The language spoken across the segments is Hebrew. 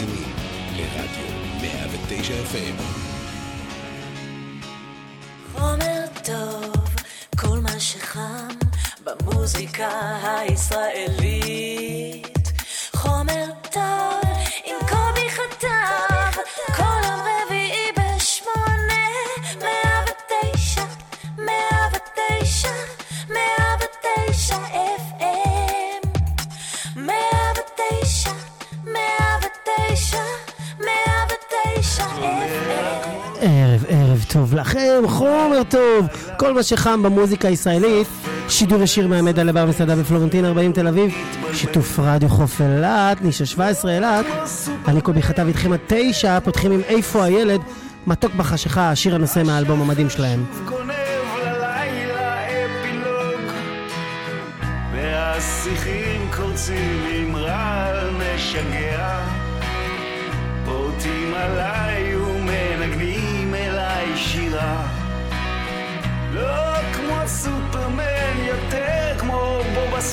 מאזינים לרדיו 109 FM. חומר טוב, כל מה שחם במוזיקה הישראלית. לכם חומר טוב, כל מה שחם במוזיקה הישראלית. שידור ישיר מעמד על הבר מסעדה בפלורנטין 40 תל אביב, שיתוף רדיו חוף אילת, נישה 17 אילת. אני קובי חטב איתכם עד תשע, פותחים עם איפה הילד, מתוק בחשיכה, השיר הנושא מהאלבום המדהים שלהם.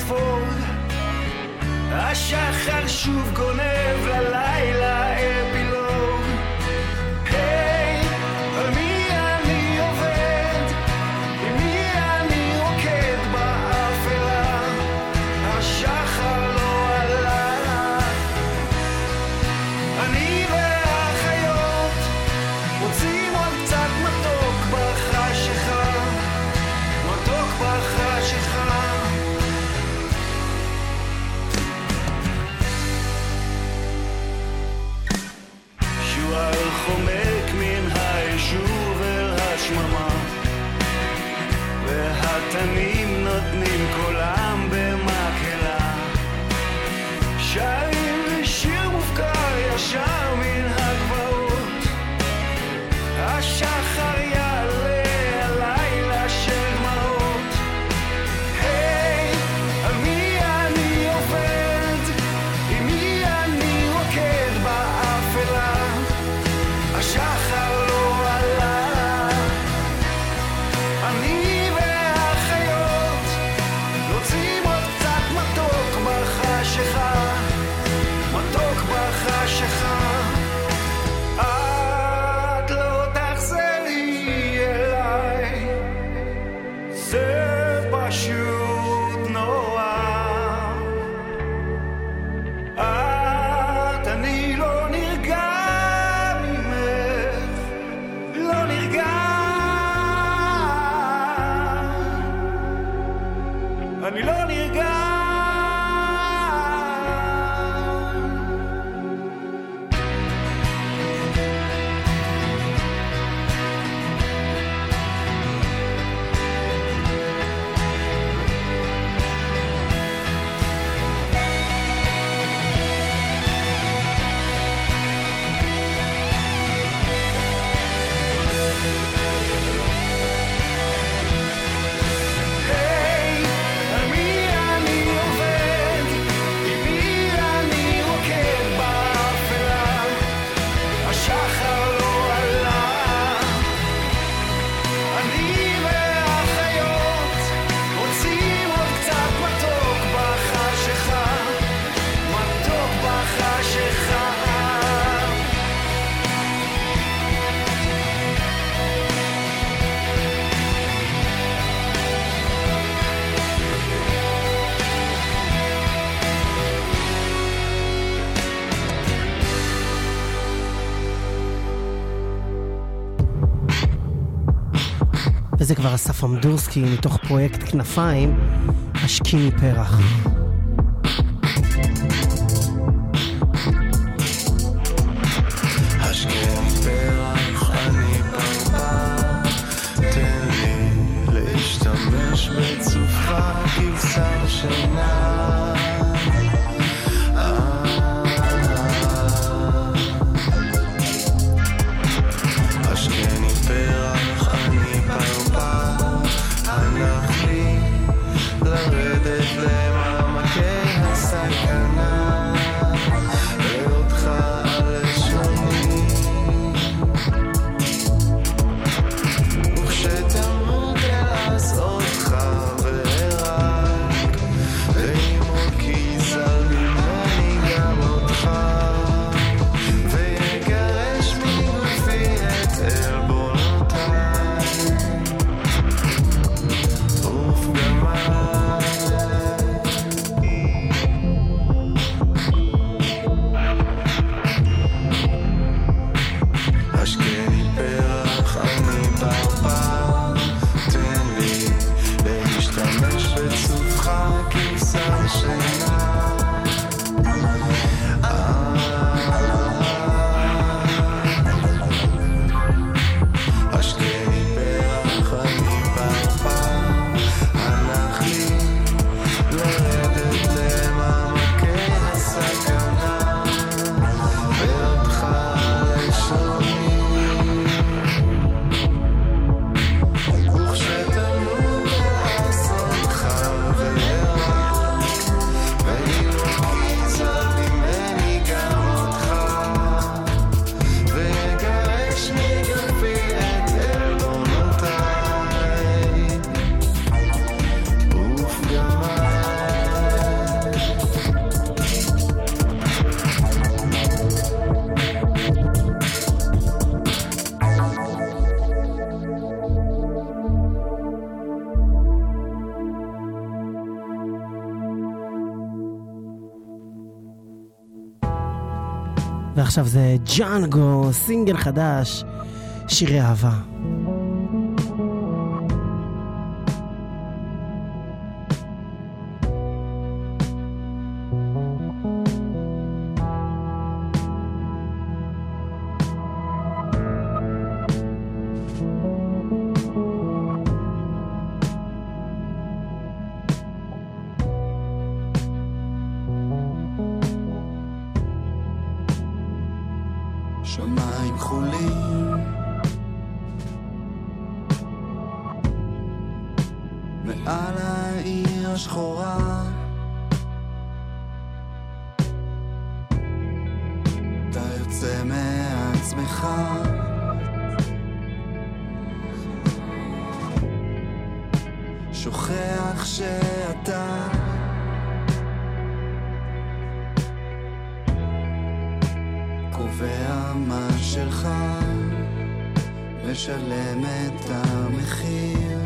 אפור, השחר שוב גונב ללילה. זה כבר אסף עמדורסקי מתוך פרויקט כנפיים, השקיני פרח. עכשיו זה ג'אנגו, סינגל חדש, שירי אהבה. קובע מה שלך, משלם את המחיר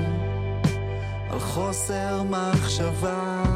על חוסר מחשבה.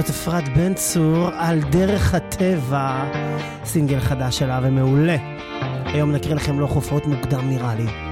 זאת אפרת בן צור על דרך הטבע, סינגל חדש שלה ומעולה. היום נקריא לכם לא חופרות מוקדם נראה לי.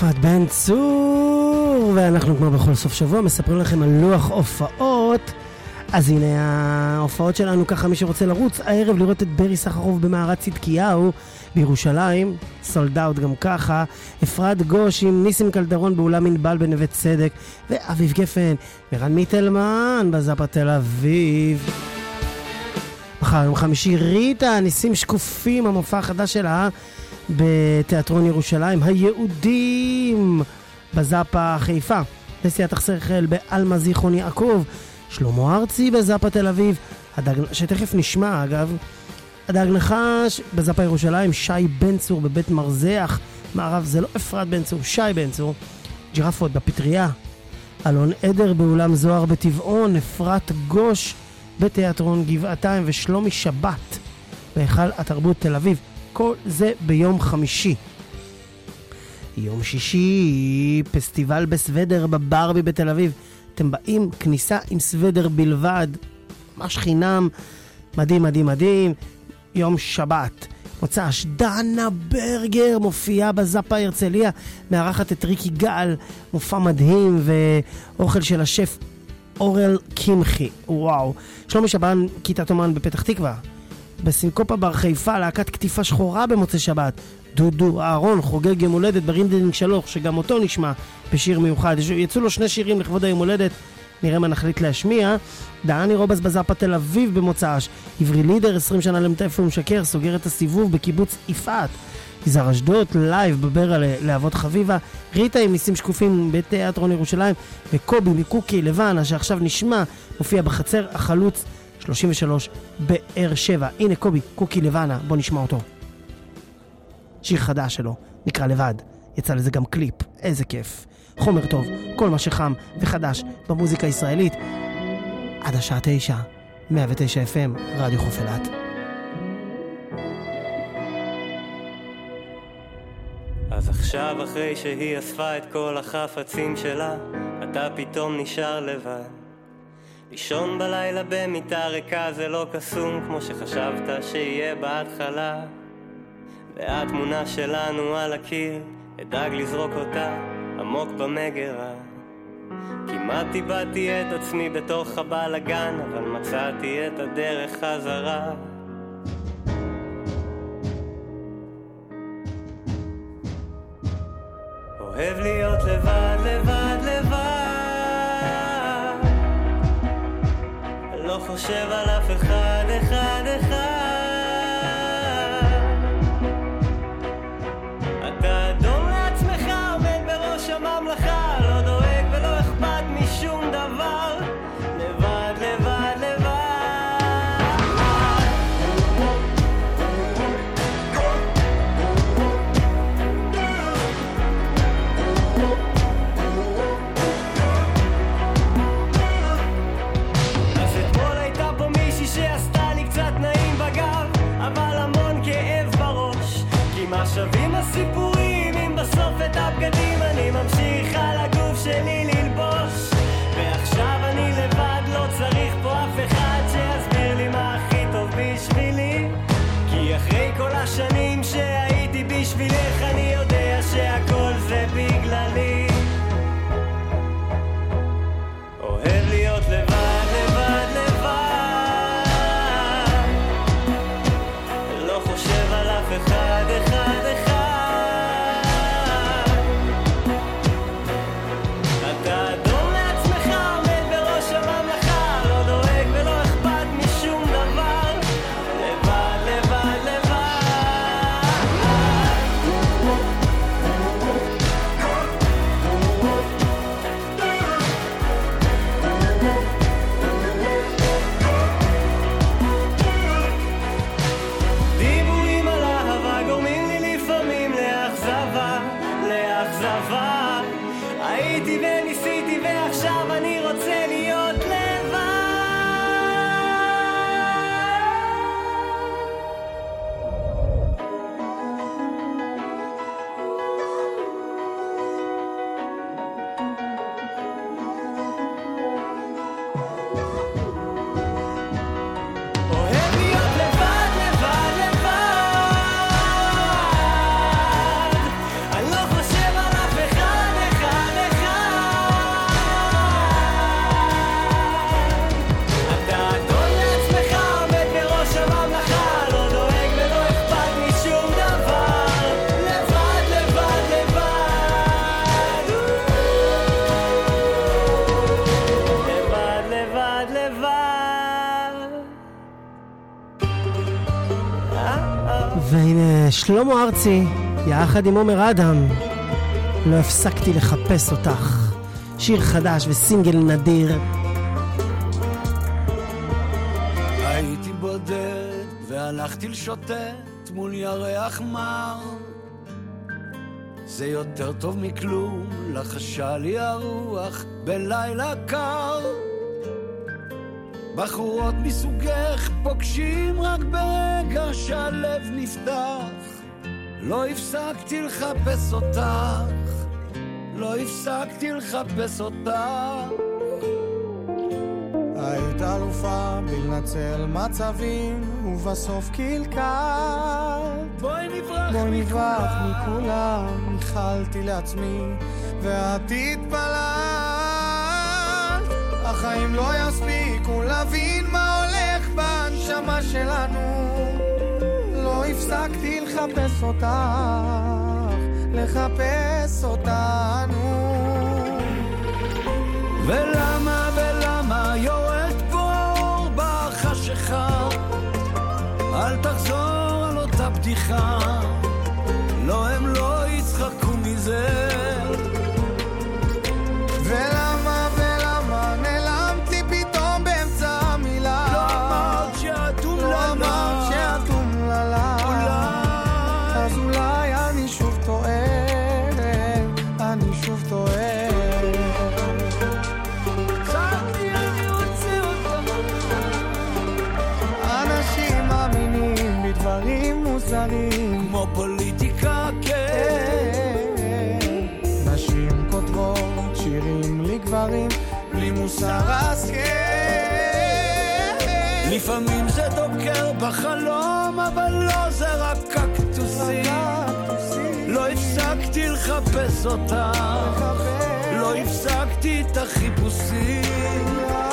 אפרת בן צור, ואנחנו כמו בכל סוף שבוע מספרים לכם על לוח הופעות. אז הנה ההופעות שלנו, ככה מי שרוצה לרוץ הערב לראות את ברי סחרוף במערת צדקיהו בירושלים, סולד אאוט גם ככה, אפרת גוש עם ניסים קלדרון באולם ענבל בנווה צדק, ואביב גפן ורן מיטלמן בזאפה תל אביב. מחר יום חמישי ריטה, ניסים שקופים, המופע החדש שלה בתיאטרון ירושלים, היהודים בזאפה חיפה. נשיאת השכל בעלמה זיכרון יעקב, שלמה ארצי בזאפה תל אביב, הדג... שתכף נשמע אגב, הדג נחש בזאפה ירושלים, שי בן צור בבית מרזח, מערב זה לא אפרת בן צור, שי בן צור, ג'ירפות בפטריה, אלון עדר באולם זוהר בטבעון, אפרת גוש בתיאטרון גבעתיים ושלומי שבת בהיכל התרבות תל אביב. כל זה ביום חמישי. יום שישי, פסטיבל בסוודר בברבי בתל אביב. אתם באים, כניסה עם סוודר בלבד, ממש חינם, מדהים מדהים מדהים. יום שבת, מוצ"ש, דנה ברגר מופיעה בזאפה הרצליה, מארחת את ריקי גל, מופע מדהים ואוכל של השף אורל קמחי, וואו. שלומי שבן, כיתת אומן בפתח תקווה. בסינקופה בר חיפה, להקת קטיפה שחורה במוצאי שבת. דודו אהרון חוגג יום הולדת ברידינג שלוש, שגם אותו נשמע בשיר מיוחד. יצאו לו שני שירים לכבוד היום הולדת, נראה מה נחליט להשמיע. דני רובס בזאפה תל אביב במוצ"ש. עברי לידר, 20 שנה למלטף ומשקר, סוגר את הסיבוב בקיבוץ יפעת. יזהר אשדוד, live בברלה להבות חביבה, ריטה עם ניסים שקופים בתיאטרון ירושלים, וקובי מקוקי לבנה שעכשיו נשמע, מופיע בחצר החלוץ 33 באר שבע. הנה קובי, קוקי לבנה, בוא נשמע אותו. שיר חדש שלו, נקרא לבד. יצא לזה גם קליפ, איזה כיף. חומר טוב, כל מה שחם וחדש במוזיקה הישראלית. עד השעה תשע, 109 FM, רדיו חוף אילת. אז עכשיו אחרי שהיא אספה את כל החפצים שלה, אתה פתאום נשאר לבד. לישון בלילה במיטה ריקה זה לא קסום כמו שחשבת שיהיה בהתחלה. והתמונה שלנו על הקיר, אדאג לזרוק אותה עמוק במגירה. כמעט איבדתי את עצמי בתוך הבלאגן, אבל מצאתי את הדרך חזרה. אוהב להיות לבד, לבד. חושב על אף אחד, אחד. שלמה ארצי, יחד עם עומר אדם, לא הפסקתי לחפש אותך. שיר חדש וסינגל נדיר. הייתי בודד והלכתי לשוטט מול ירח מר זה יותר טוב מכלום, לחשה לי הרוח בלילה קר בחורות מסוגך פוגשים רק ברגע שהלב נפתח לא הפסקתי לחפש אותך, לא הפסקתי לחפש אותך היית אלופה בלנצל מצבים, ובסוף קלקלת. בואי נברח בואי נברח מכולם. מכולם, איחלתי לעצמי, ואת התפללת. החיים לא יספיקו להבין מה הולך בנשמה שלנו. הפסקתי לחפש אותך, לחפש אותנו. ולמה ולמה יורד פה בחשיכה? אל תחזור על אותה בדיחה, לא הם לא יצחקו מזה. בדברים מוזרים. כמו פוליטיקה, כן. נשים כותבות שירים לגברים בלי מוסר השכל. לפעמים זה דוקר בחלום, אבל לא זה רק קקטוסים. לא הפסקתי לחפש אותך, לא הפסקתי את החיפושים.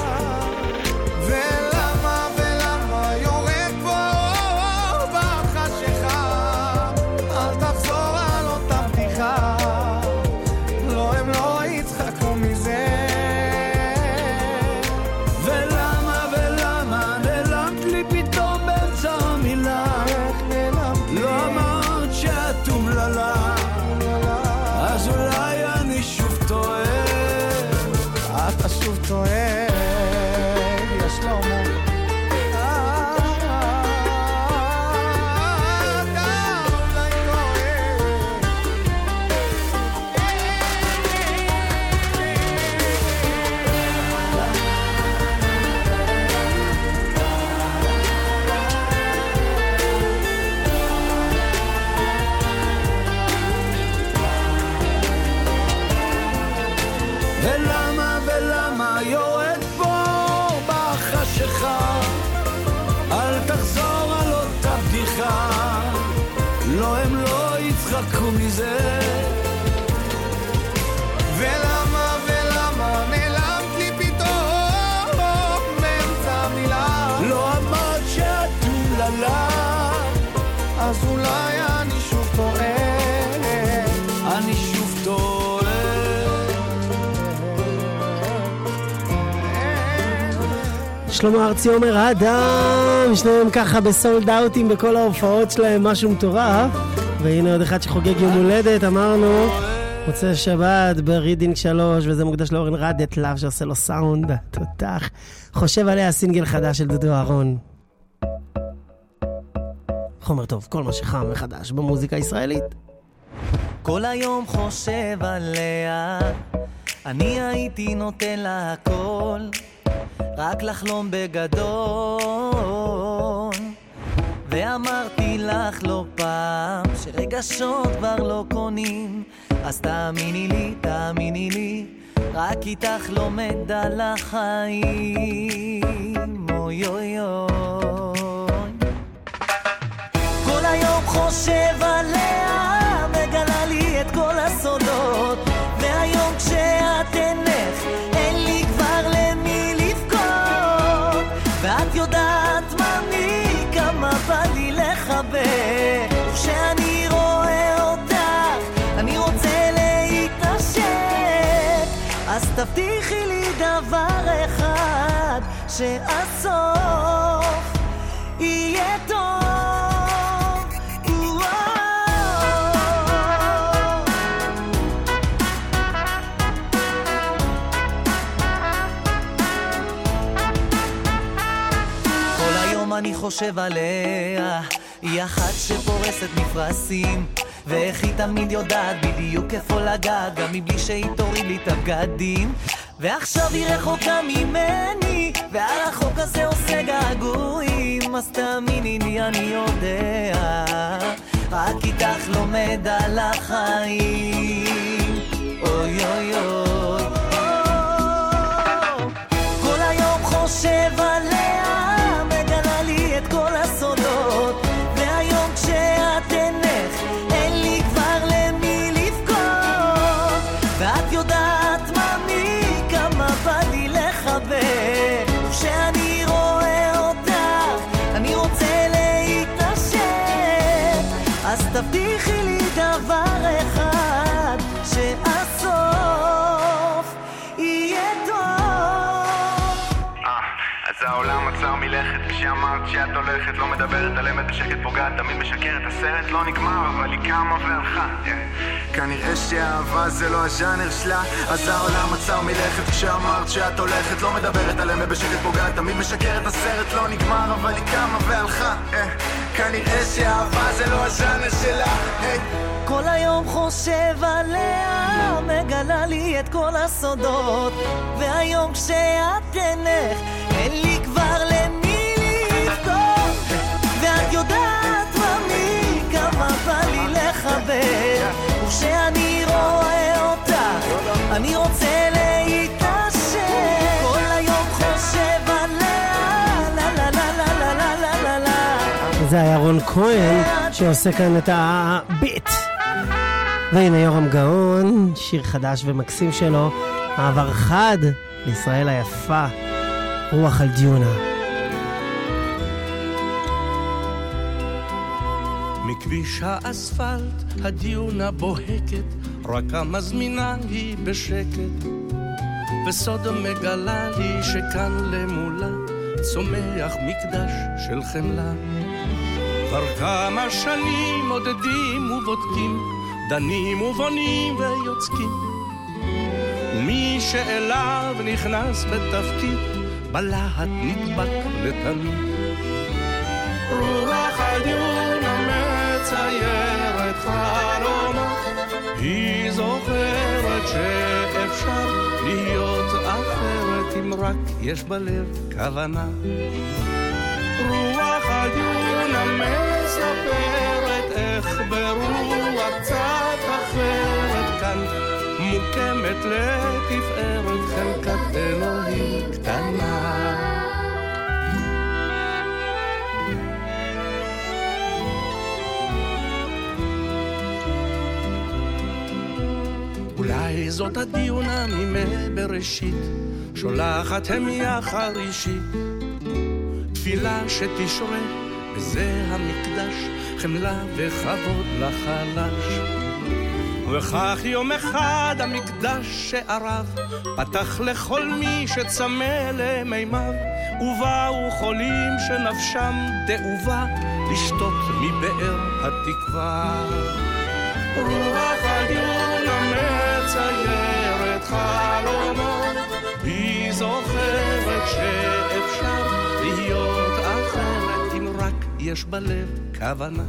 שלמה ארצי עומר אדם, שניהם ככה ב sold out ים בכל ההופעות שלהם, משהו מטורף. והנה עוד אחד שחוגג יום הולדת, אמרנו, מוצאי שבת ברידינג 3, וזה מוקדש לאורן רדת לאב שעושה לו סאונד, תותח. חושב עליה סינגל חדש של דודו אהרון. חומר טוב, כל מה שחם וחדש במוזיקה הישראלית. כל היום חושב עליה, אני הייתי נותן לה הכל, רק לחלום בגדול. ואמרתי לך לא פעם, שרגשות כבר לא קונים, אז תאמיני לי, תאמיני לי, רק איתך לומד על החיים. אוי אוי אוי. כל היום חושב עליה, מגלה לי את כל הסודות והיום כשאת אינך, שהסוף יהיה טוב. אני חושב עליה, היא אחת שפורסת מפרשים. ואיך היא תמיד יודעת בדיוק איפה לגעת, גם מבלי שהיא תוריד לי את הבגדים. ועכשיו היא רחוקה ממני, והרחוק הזה עושה געגועים, אז תאמיני לי אני יודע, רק איתך לומד על החיים. אוי אוי אוי. כל היום חושב עליה, מלכת כשאמרת שאת הולכת לא מדברת על אמת בשקט פוגעת תמיד משקרת. הסרט לא נגמר אבל היא קמה והלכה. כנראה שאהבה זה לא הז'אנר שלה אז העולם עצר מלכת. כשאמרת שאת הולכת לא מדברת על אמת בשקט פוגעת תמיד משקרת. הסרט לא נגמר אבל היא קמה והלכה. Yeah. כנראה שאהבה זה לא הז'אנר שלה. היי כל היום חושב עליה, מגלה לי את כל הסודות, והיום כשאת אינך, אין לי כבר לחבר, וכשאני רואה אותך, אני רוצה להתעשר, כל היום חושב עליה, לה לה לה לה לה לה לה לה לה זה היה רון כהן שעושה כאן את הביט. והנה יורם גאון, שיר חדש ומקסים שלו, מעבר חד לישראל היפה, רוח על דיונה. מכביש האספלט הדיונה בוהקת, רק המזמינה היא בשקט. וסוד מגלה לי שכאן למולה צומח מקדש של חמלה. כבר כמה שנים מודדים ובודקים, דנים ובונים ויוצקים. ומי שאליו נכנס בתפקיד, בלהט נדבק לתמיד. מציירת חלומות, היא זוכרת שאפשר להיות אחרת אם רק יש בלב כוונה. רוח הדיונה מספרת איך ברוח קצת אחרת כאן מוקמת לתפארת חלקת אלוהים קטנה. זאת הדיונה מימי בראשית, שולחת המיה חרישית, תפילה שתשרה בזה המקדש, חמלה וכבוד לחלש. וכך יום אחד המקדש שערב, פתח לכל מי שצמא למימיו, ובאו חולים שנפשם תאובה, לשתות מבאר התקווה. רוח הדיונה מציירת חלומות, היא זוכרת שאפשר להיות אחרת אם רק יש בלב כוונה.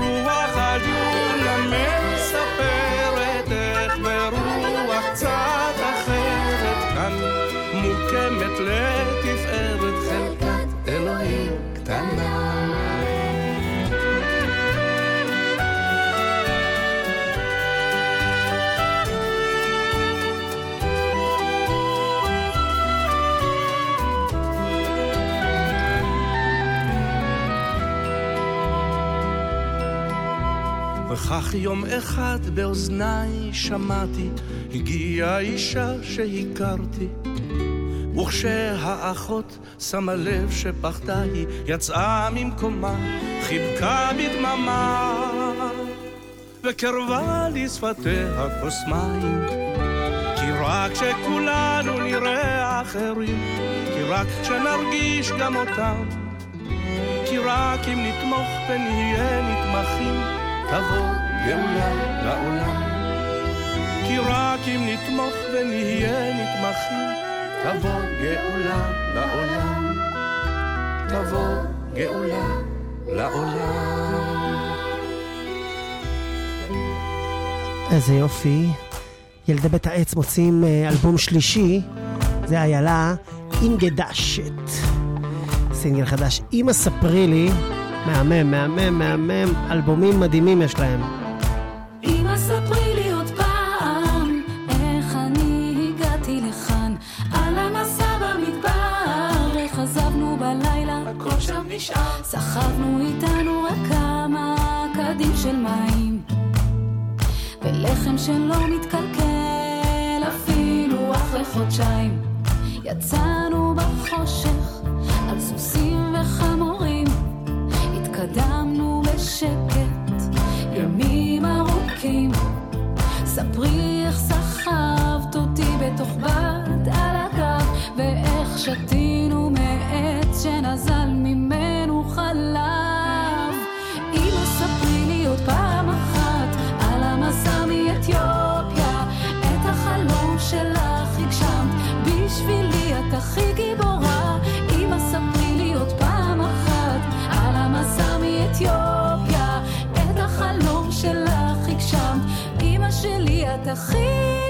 רוח הדיונה מספרת איך ברוח קצת אחרת כאן מוקמת לתפארת חלקת וכך יום אחד באוזניי שמעתי, הגיעה אישה שהכרתי. וכשהאחות שמה לב שפחדה היא, יצאה ממקומה, חיבקה בדממה, וקרבה לשפתיה כוס מים. כי רק כשכולנו נראה אחרים, כי רק כשנרגיש גם אותם, כי רק אם נתמוך ונהיה נתמכים, תבוא גאולה לעולם. כי רק אם נתמוך ונהיה נתמכים, תבוא גאולה לעולם. תבוא גאולה לעולם. איזה יופי. ילדי בית העץ מוצאים אה, אלבום שלישי, זה איילה אינגדשת. סינגל חדש. אמא ספרי לי, מהמם, מהמם, מהמם, אלבומים מדהימים יש להם. סחבנו איתנו רק כמה קדים של מים. ולחם שלא מתקלקל אפילו אחרי חודשיים יצאנו בחושך על סוסים וחמורים התקדמנו בשקט ימים ארוכים שלי את הכי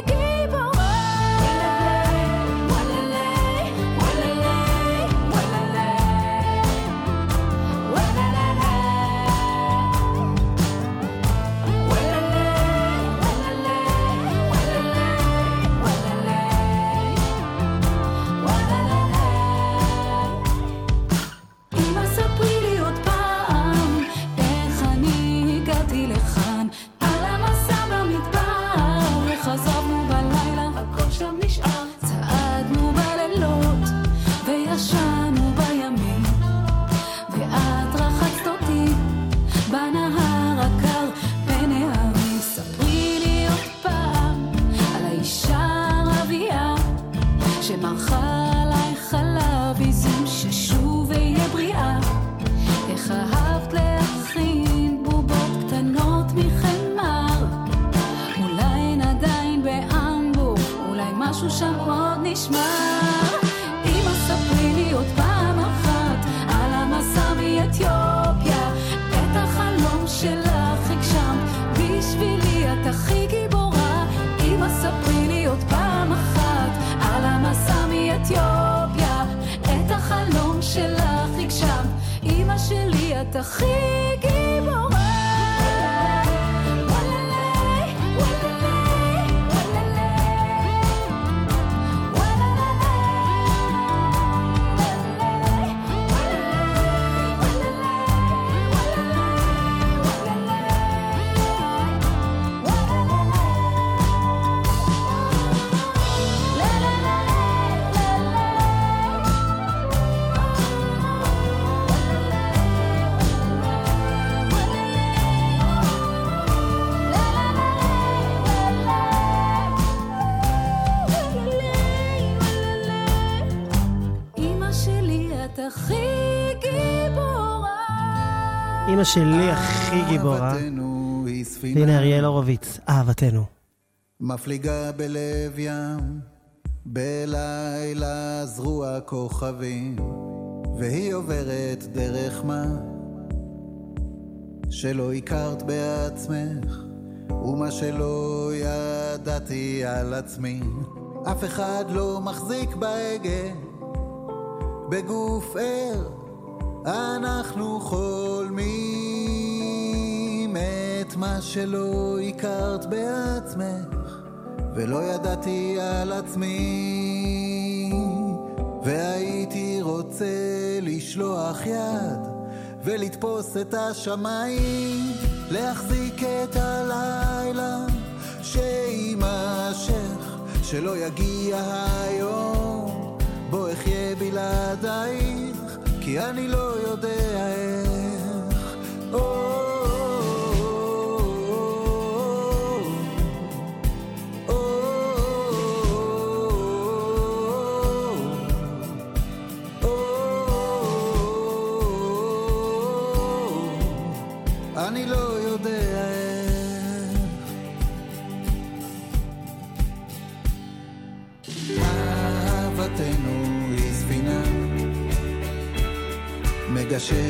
שלי את הכי גיבורה שלי הכי גיבורה. הנה אריאל הורוביץ, אהבתנו. מפליגה בלב ים, בלילה זרוע כוכבים, והיא עוברת דרך מה שלא הכרת בעצמך, ומה שלא ידעתי על עצמי. אף אחד לא מחזיק בהגה, בגוף ער, אנחנו חולמים את מה שלא הכרת בעצמך, ולא ידעתי על עצמי. והייתי רוצה לשלוח יד ולתפוס את השמיים, להחזיק את הלילה שיימשך, שלא יגיע היום בו אחיה בלעדייך, כי אני לא יודע איך. או,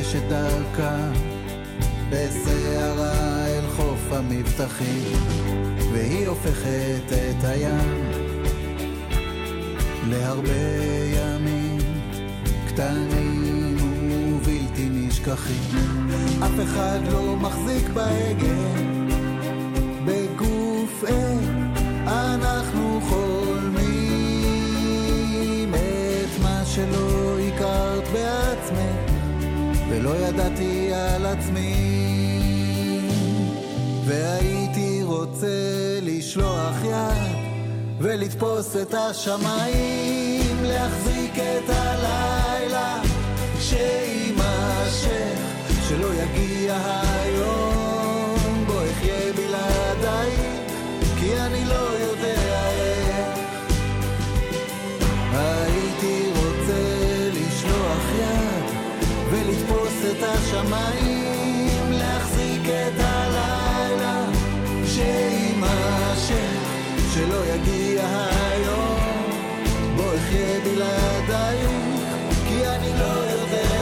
מגשש את דרכה בסערה אל חוף המבטחים, והיא הופכת את הים להרבה ימים קטנים ובלתי נשכחים. אף אחד לא מחזיק בהגה ידעתי על עצמי והייתי רוצה לשלוח יד ולתפוס את השמיים להחזיק את הלילה שיימשך שלא יגיע את השמיים להחזיק את הלילה שיימשך שלא יגיע היום בו אחיה בלעדיי כי אני לא יודע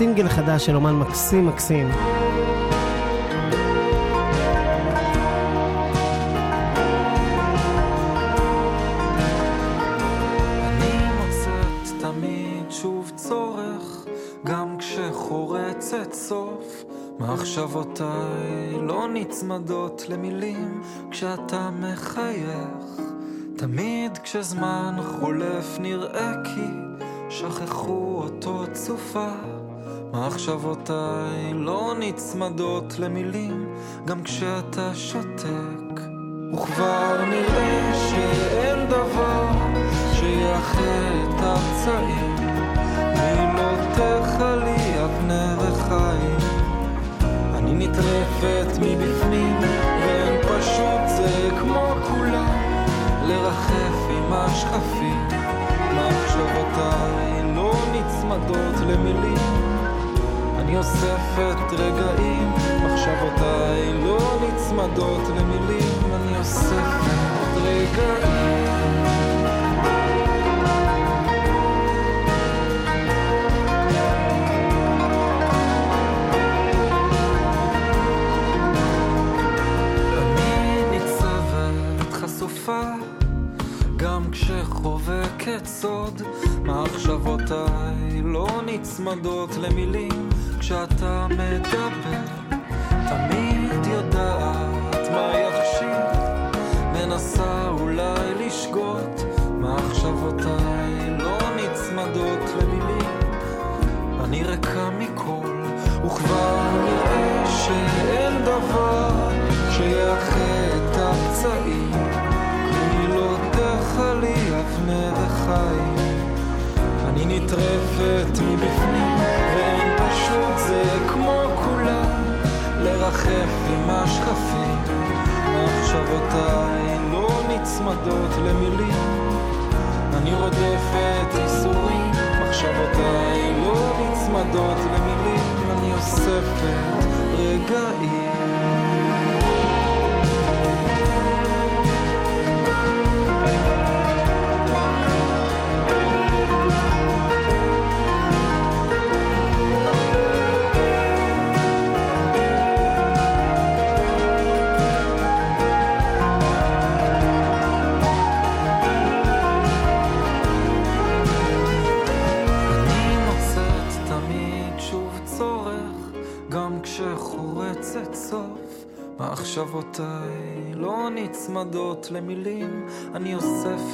סינגל חדש של אומן מקסים מקסים. מחשבותיי לא נצמדות למילים כשאתה מחייך. תמיד כשזמן חולף נראה כי שכחו אותו צופה. מחשבותיי לא נצמדות למילים גם כשאתה שותק. וכבר נראה שאין דבר שיאחה את הפצעים. מילותיך לי אבני וחיים אני נטרפת מבפנים ואין פשוט זה כמו כולם לרחף עם השכפים מחשבותיי לא נצמדות למילים אני אוספת רגעים, מחשבותיי לא נצמדות למילים, אני אוספת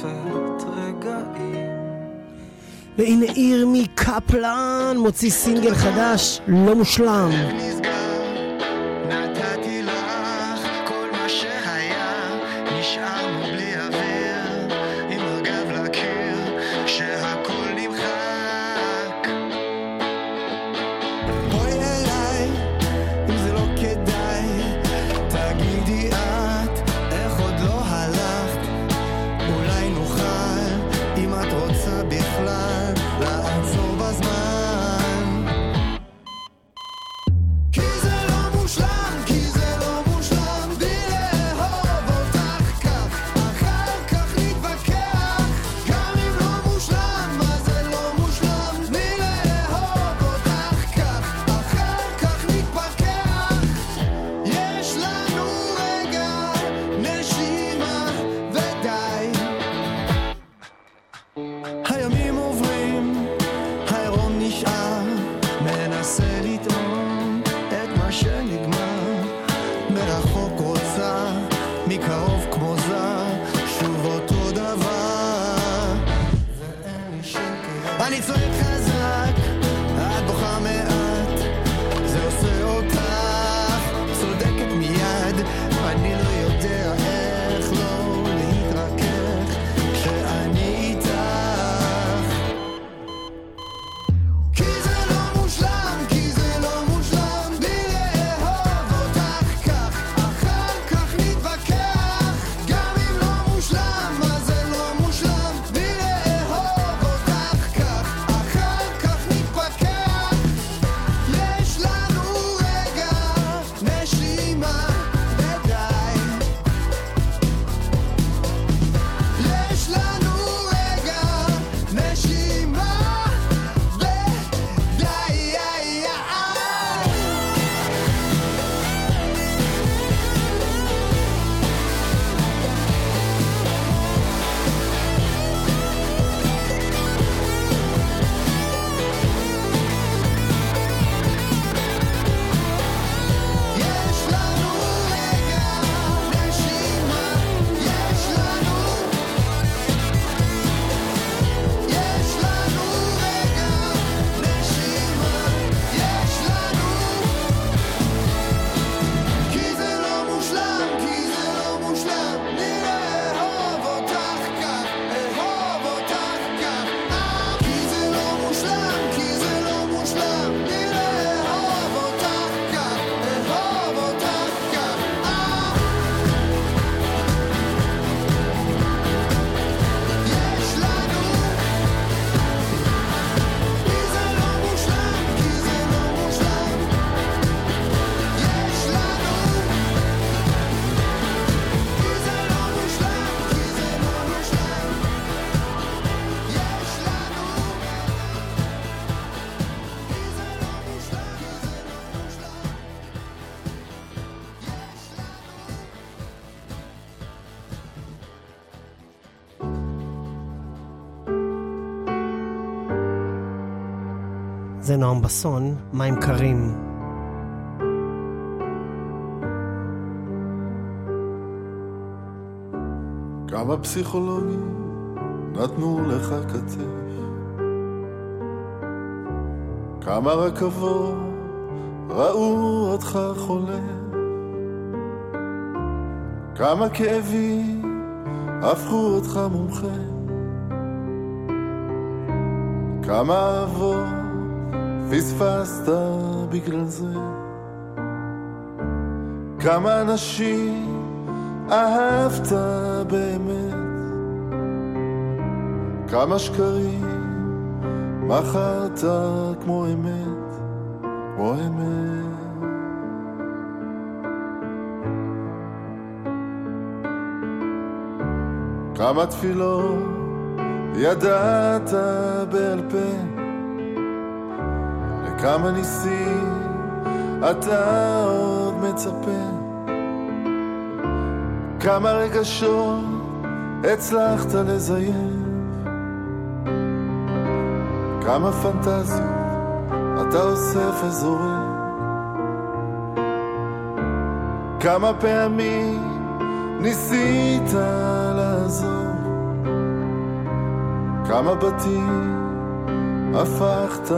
אוספת רגעים. והנה עיר קפלן מוציא סינגל חדש, לא מושלם. נועם בסון, מים קרים. כמה פסיכולוגים נתנו לך כתף? כמה רכבות ראו אותך חולה? כמה כאבים הפכו אותך מומחה? כמה אבות פספסת בגלל זה. כמה אנשים אהבת באמת. כמה שקרים מכרת כמו אמת, כמו אמת. כמה תפילות ידעת בעל פה. כמה ניסים אתה עוד מצפה? כמה רגשות הצלחת לזייף? כמה פנטזיות אתה אוסף אזורים? כמה פעמים ניסית לעזור? כמה בתים הפכת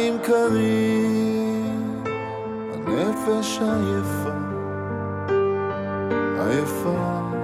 מים קרים, הנפש עייפה, עייפה.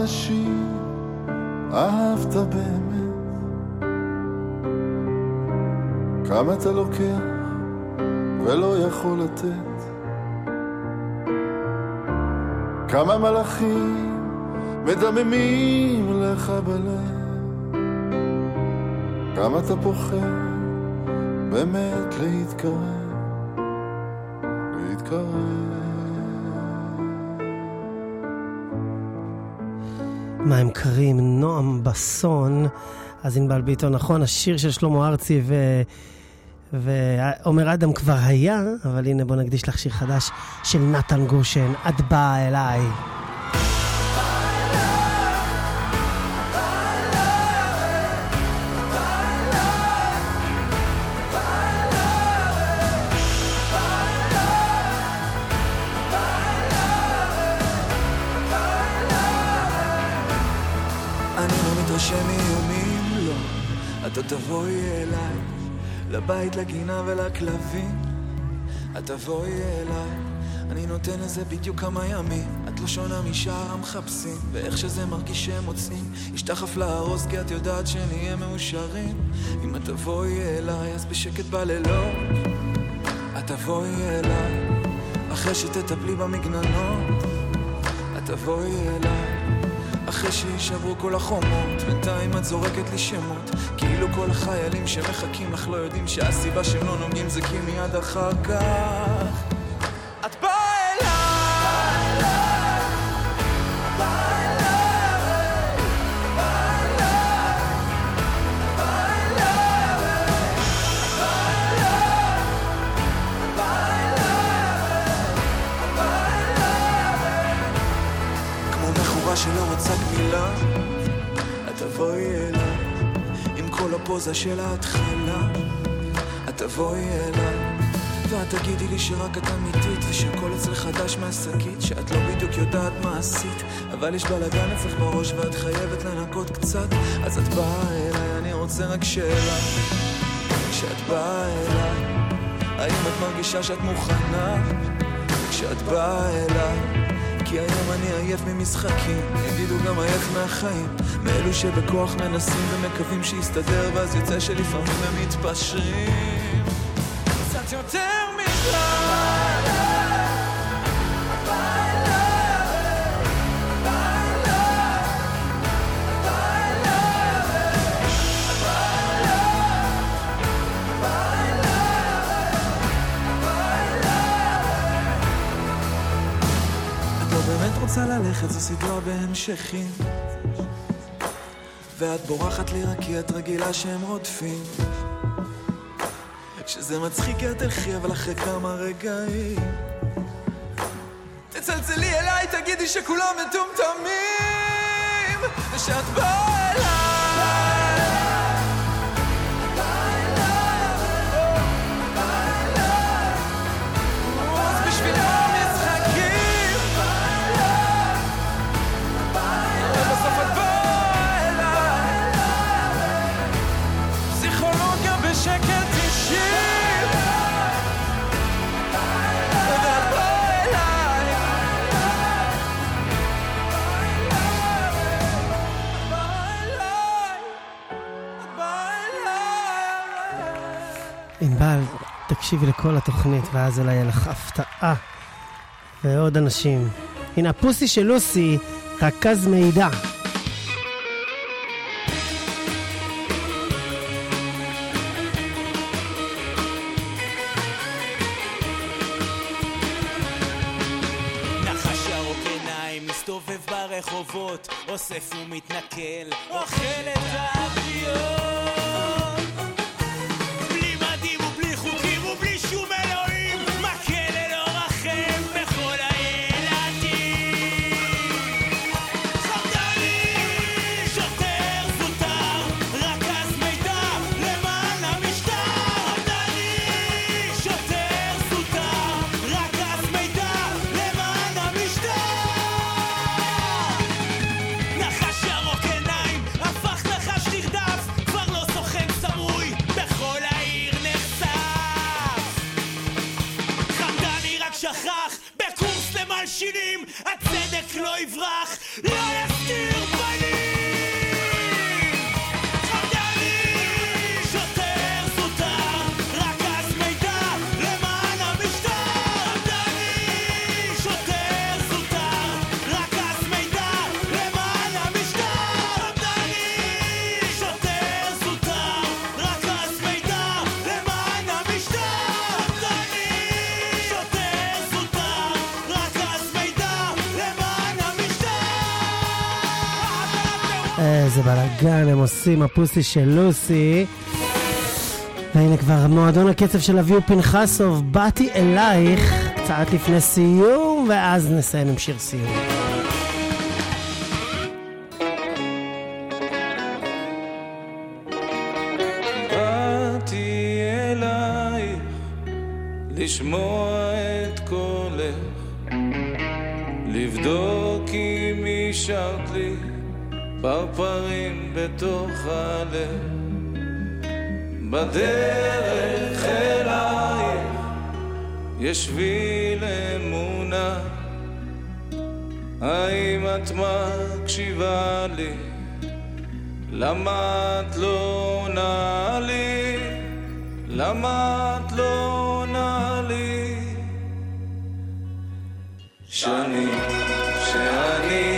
אנשים אהבת באמת? כמה אתה לוקח ולא יכול לתת? כמה מלאכים מדממים לך בלב? כמה אתה פוחד באמת להתקרב? להתקרב מים קרים, נועם בסון, אז ענבל ביטון, נכון, השיר של שלמה ארצי ו... אדם כבר היה, אבל הנה בוא נקדיש לך שיר חדש של נתן גושן, את באה אליי. אתה תבואי אליי, לבית, לגינה ולכלבים. את תבואי אליי, אני נותן לזה בדיוק כמה ימים. את לא שונה משאר המחפשים, ואיך שזה מרגיש שהם מוצאים. ישתחף לארוז כי את יודעת שנהיה מאושרים. אם את תבואי אליי, אז בשקט בלילות. את תבואי אליי, אחרי שתטפלי במגננות. את תבואי אליי. אחרי שישברו כל החומות, בינתיים את זורקת לי שמות. כאילו כל החיילים שמחכים לך לא יודעים שהסיבה שהם לא נוגעים זה כי מיד אחר כך הפוזה של ההתחלה. את תבואי אליי ואת תגידי לי שרק את אמיתית ושהכל אצלך חדש מהשקית שאת לא בדיוק יודעת מה עשית. אבל יש בלאגן אצלך בראש ואת חייבת לנקות קצת. אז את באה אליי אני רוצה רק שאלה. כשאת באה אליי האם את מרגישה שאת מוכנה? כשאת באה אליי כי היום אני עייף ממשחקים, יגידו גם עייף מהחיים. מאלו שבכוח מנסים ומקווים שיסתדר ואז יוצא שלפעמים הם מתפשרים. קצת יותר מכלל זו סדרה בהמשכים. ואת בורחת לי רק כי את רגילה שהם רודפים. שזה מצחיק כי את תלכי אבל אחרי כמה רגעים. תצלצלי אליי תגידי שכולם מטומטמים. ושאת באה תקשיבי לכל התוכנית, ואז אולי יהיה לך הפתעה. ועוד אנשים. הנה הפוסי של לוסי, רכז מידע. הם עושים, הפוסי של לוסי. והנה כבר מועדון הקצב של אביהו פנחסוב, באתי אלייך, קצת לפני סיום, ואז נסיים עם שיר סיום. בדרך אלייך יש שביל אמונה, האם את מקשיבה לי? למה את לא עונה לי? למה את לא עונה לי? שנים שאני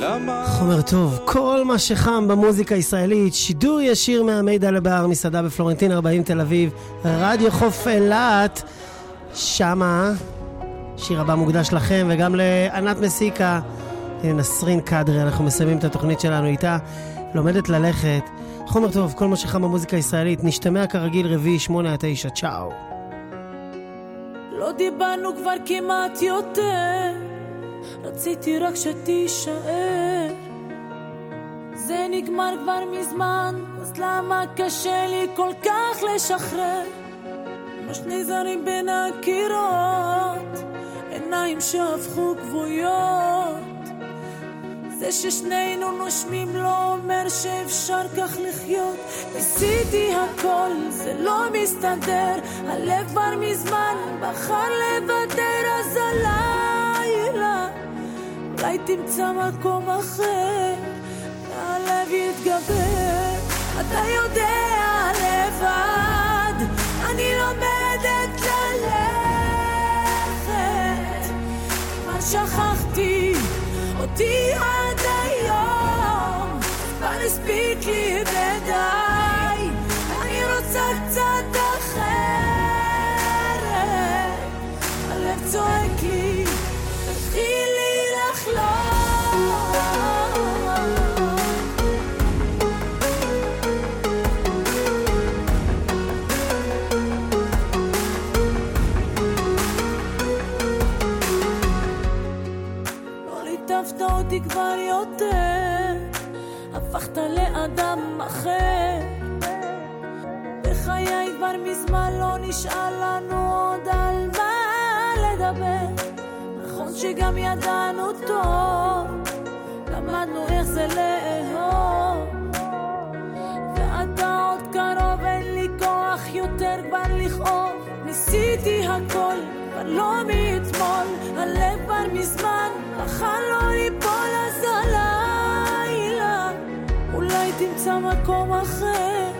לא. חומר טוב, כל מה שחם במוזיקה הישראלית, שידור ישיר מהמידע לבר, מסעדה בפלורנטין 40 תל אביב, רדיו חוף אילת, שמה, שיר הבא מוקדש לכם וגם לענת מסיקה, נסרין קדרי, אנחנו מסיימים את התוכנית שלנו איתה, לומדת ללכת. חומר טוב, כל מה שחם במוזיקה הישראלית, נשתמע כרגיל רביעי, שמונה עד תשע, צ'או. לא דיברנו כבר כמעט יותר, רציתי רק שתישאר. זה נגמר כבר מזמן, אז למה קשה לי כל כך לשחרר? כמו שני זרים בין הקירות, עיניים שהפכו כבויות. זה ששנינו נושמים לא אומר שאפשר כך לחיות. ניסיתי הכל, זה לא מסתדר, הלב כבר מזמן בחר לוותר, אז הלילה אולי תמצא מקום אחר, והלב יתגבר. אתה יודע לבד, אני לומדת ללכת. מה שכחתי אותי עד היום, אותי כבר יותר, הפכת לאדם אחר. בחיי כבר מזמן לא נשאר לנו עוד על מה לדבר. נכון שגם ידענו טוב, למדנו איך זה לאהוב. ואתה עוד קרוב, אין לי כוח יותר כבר לכאוב. ניסיתי הכל, כבר לא מאתמול, הלב כבר מזמן בחר לא ליפול אז הלילה. אולי תמצא מקום אחר.